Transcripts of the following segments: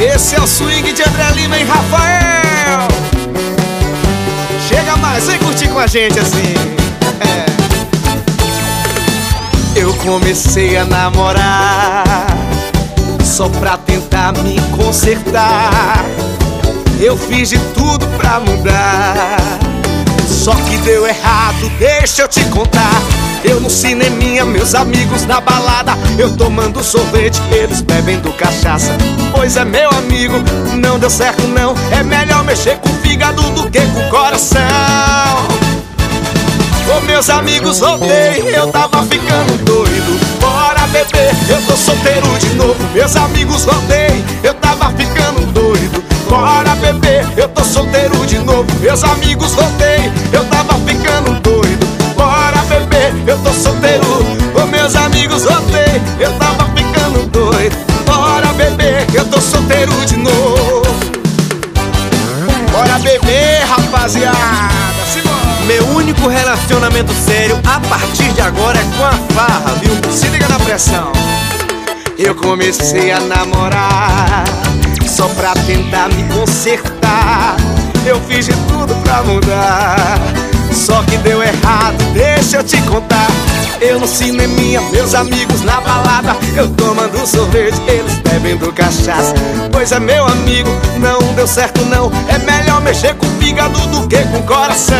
Esse é o swing de André Lima e Rafael. Chega mais, vem curtir com a gente assim. É. Eu comecei a namorar só pra tentar me consertar. Eu fiz de tudo pra mudar. Só que deu errado, deixa eu te contar. Eu no cineminha, meus amigos na balada. Eu tomando sorvete, eles bebendo cachaça. Pois é meu amigo, não deu certo não. É melhor mexer com o fígado do que com o coração. Ô meus amigos, voltei, eu tava ficando doido. Bora beber, eu tô solteiro de novo. Meus amigos, voltei, eu tava ficando doido. Bora beber, eu tô solteiro de novo. Meus amigos, voltei, Eu tava ficando doido. Bora beber, eu tô solteiro de novo. Bora beber, rapaziada Meu único relacionamento sério A partir de agora é com a farra, viu? Se liga na pressão. Eu comecei a namorar Só pra tentar me consertar. Eu fiz de tudo pra mudar só que deu errado, deixa eu te contar Eu no cineminha, meus amigos na balada Eu tomando sorvete, eles bebendo cachaça. Pois é meu amigo, não deu certo não É melhor mexer com o fígado do que com o coração.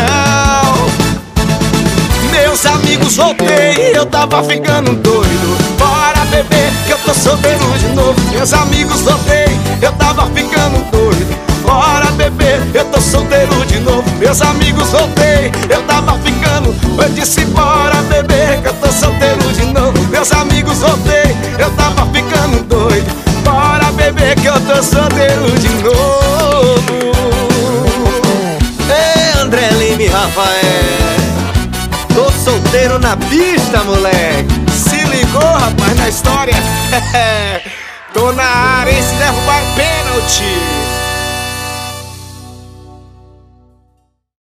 Meus amigos voltei, eu tava ficando doido. Bora beber, que eu tô solteiro de novo. Meus amigos voltei, eu tava ficando doido. Bora beber, eu tô solteiro de novo. Meus amigos voltei, eu tava ficando Eu disse bora eu tava ficando doido. Bora beber, que eu tô solteiro de novo. Ei, André Lima e Rafael. Tô solteiro na pista, moleque. Se ligou, rapaz, na história. Tô na área, esse derrubar pênalti